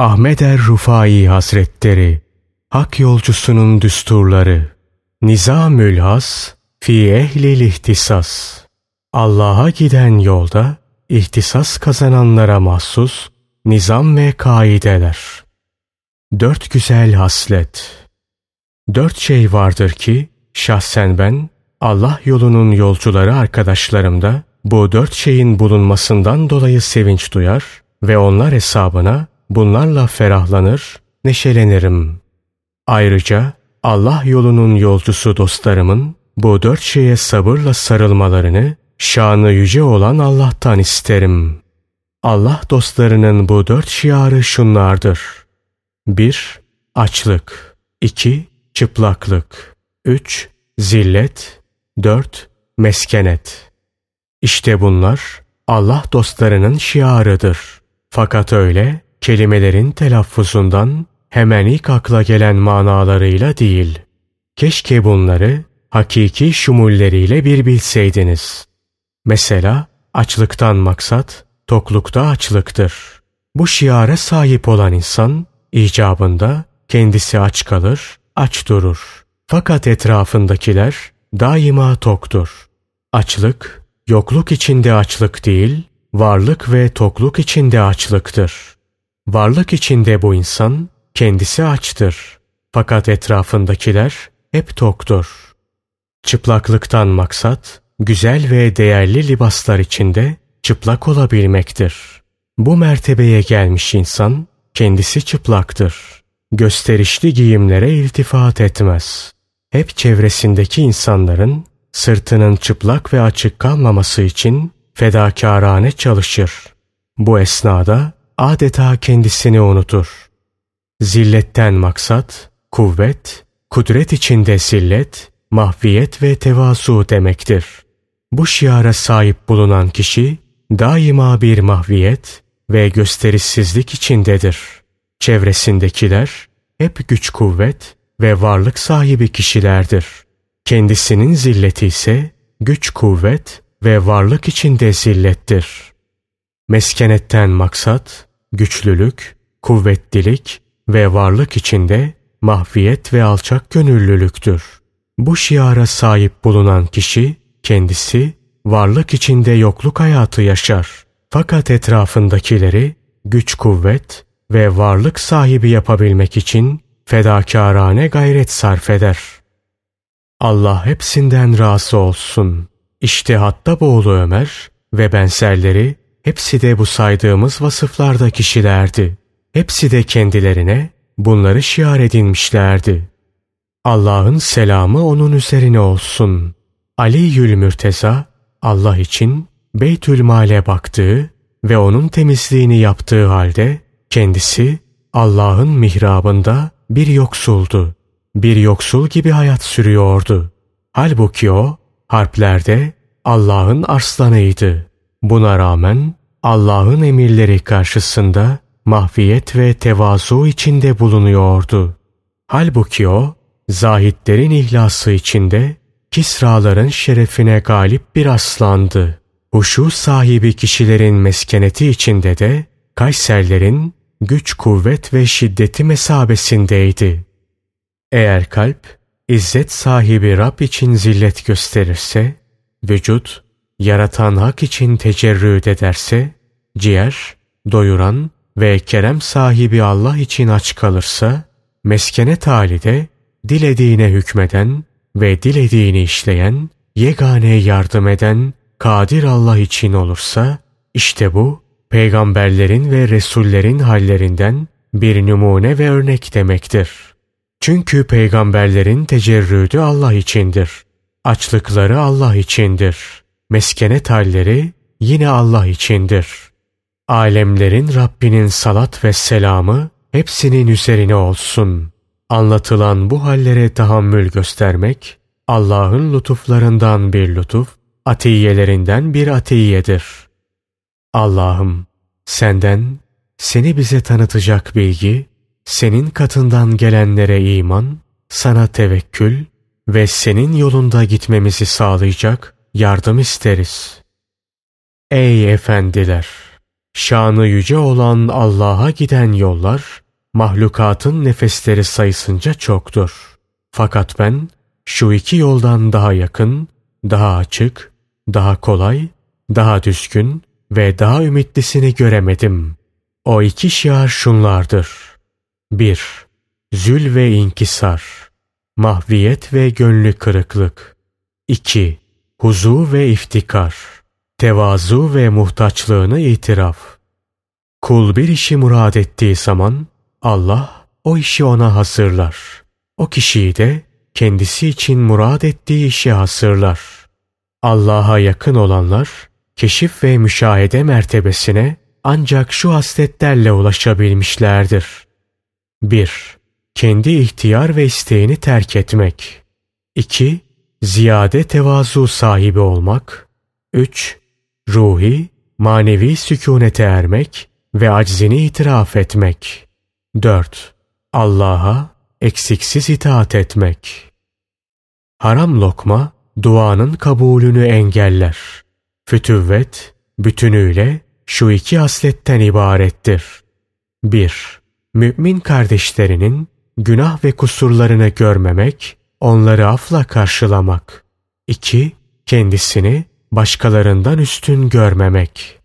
Ahmet er Rufai Hazretleri Hak yolcusunun düsturları Nizamül Has Fi ehlil ihtisas Allah'a giden yolda ihtisas kazananlara mahsus nizam ve kaideler. Dört güzel haslet. Dört şey vardır ki şahsen ben Allah yolunun yolcuları arkadaşlarımda bu dört şeyin bulunmasından dolayı sevinç duyar ve onlar hesabına bunlarla ferahlanır, neşelenirim. Ayrıca Allah yolunun yolcusu dostlarımın bu dört şeye sabırla sarılmalarını şanı yüce olan Allah'tan isterim. Allah dostlarının bu dört şiarı şunlardır. 1- Açlık 2- Çıplaklık 3- Zillet 4- Meskenet İşte bunlar Allah dostlarının şiarıdır. Fakat öyle kelimelerin telaffuzundan hemen ilk akla gelen manalarıyla değil. Keşke bunları hakiki şumulleriyle bir bilseydiniz. Mesela açlıktan maksat toklukta açlıktır. Bu şiara sahip olan insan icabında kendisi aç kalır, aç durur. Fakat etrafındakiler daima toktur. Açlık, yokluk içinde açlık değil, varlık ve tokluk içinde açlıktır. Varlık içinde bu insan kendisi açtır. Fakat etrafındakiler hep toktur. Çıplaklıktan maksat, güzel ve değerli libaslar içinde çıplak olabilmektir. Bu mertebeye gelmiş insan kendisi çıplaktır. Gösterişli giyimlere iltifat etmez. Hep çevresindeki insanların sırtının çıplak ve açık kalmaması için fedakarane çalışır. Bu esnada adeta kendisini unutur. Zilletten maksat, kuvvet, kudret içinde zillet, mahviyet ve tevazu demektir. Bu şiara sahip bulunan kişi daima bir mahviyet ve gösterişsizlik içindedir. Çevresindekiler hep güç kuvvet ve varlık sahibi kişilerdir. Kendisinin zilleti ise güç kuvvet ve varlık içinde zillettir. Meskenetten maksat güçlülük, kuvvetlilik ve varlık içinde mahviyet ve alçak gönüllülüktür. Bu şiara sahip bulunan kişi kendisi varlık içinde yokluk hayatı yaşar. Fakat etrafındakileri güç kuvvet ve varlık sahibi yapabilmek için fedakarane gayret sarf eder. Allah hepsinden razı olsun. İşte hatta boğulu Ömer ve benzerleri hepsi de bu saydığımız vasıflarda kişilerdi. Hepsi de kendilerine bunları şiar edinmişlerdi. Allah'ın selamı onun üzerine olsun. Ali Yül Mürteza Allah için Beytül Mal'e baktığı ve onun temizliğini yaptığı halde kendisi Allah'ın mihrabında bir yoksuldu. Bir yoksul gibi hayat sürüyordu. Halbuki o harplerde Allah'ın arslanıydı. Buna rağmen Allah'ın emirleri karşısında mahviyet ve tevazu içinde bulunuyordu. Halbuki o zahitlerin ihlası içinde Kisraların şerefine galip bir aslandı. Huşu sahibi kişilerin meskeneti içinde de Kayserlerin güç, kuvvet ve şiddeti mesabesindeydi. Eğer kalp, izzet sahibi Rab için zillet gösterirse, vücut, yaratan hak için tecerrüt ederse, ciğer, doyuran ve kerem sahibi Allah için aç kalırsa, meskenet hali de dilediğine hükmeden, ve dilediğini işleyen, yegane yardım eden, kadir Allah için olursa, işte bu, peygamberlerin ve resullerin hallerinden bir numune ve örnek demektir. Çünkü peygamberlerin tecerrüdü Allah içindir. Açlıkları Allah içindir. Meskenet halleri yine Allah içindir. Alemlerin Rabbinin salat ve selamı hepsinin üzerine olsun. Anlatılan bu hallere tahammül göstermek, Allah'ın lütuflarından bir lütuf, atiyelerinden bir atiyedir. Allah'ım, senden, seni bize tanıtacak bilgi, senin katından gelenlere iman, sana tevekkül ve senin yolunda gitmemizi sağlayacak yardım isteriz. Ey efendiler! Şanı yüce olan Allah'a giden yollar, mahlukatın nefesleri sayısınca çoktur. Fakat ben şu iki yoldan daha yakın, daha açık, daha kolay, daha düzgün ve daha ümitlisini göremedim. O iki şiar şunlardır. 1. Zül ve inkisar. Mahviyet ve gönlü kırıklık. 2. Huzu ve iftikar. Tevazu ve muhtaçlığını itiraf. Kul bir işi murad ettiği zaman Allah o işi ona hazırlar. O kişiyi de kendisi için murad ettiği işi hasırlar. Allah'a yakın olanlar keşif ve müşahede mertebesine ancak şu hasletlerle ulaşabilmişlerdir. 1. Kendi ihtiyar ve isteğini terk etmek. 2. Ziyade tevazu sahibi olmak. 3. Ruhi, manevi sükunete ermek ve aczini itiraf etmek. 4. Allah'a eksiksiz itaat etmek. Haram lokma duanın kabulünü engeller. Fütüvvet bütünüyle şu iki hasletten ibarettir. 1. Mümin kardeşlerinin günah ve kusurlarını görmemek, onları afla karşılamak. 2. Kendisini başkalarından üstün görmemek.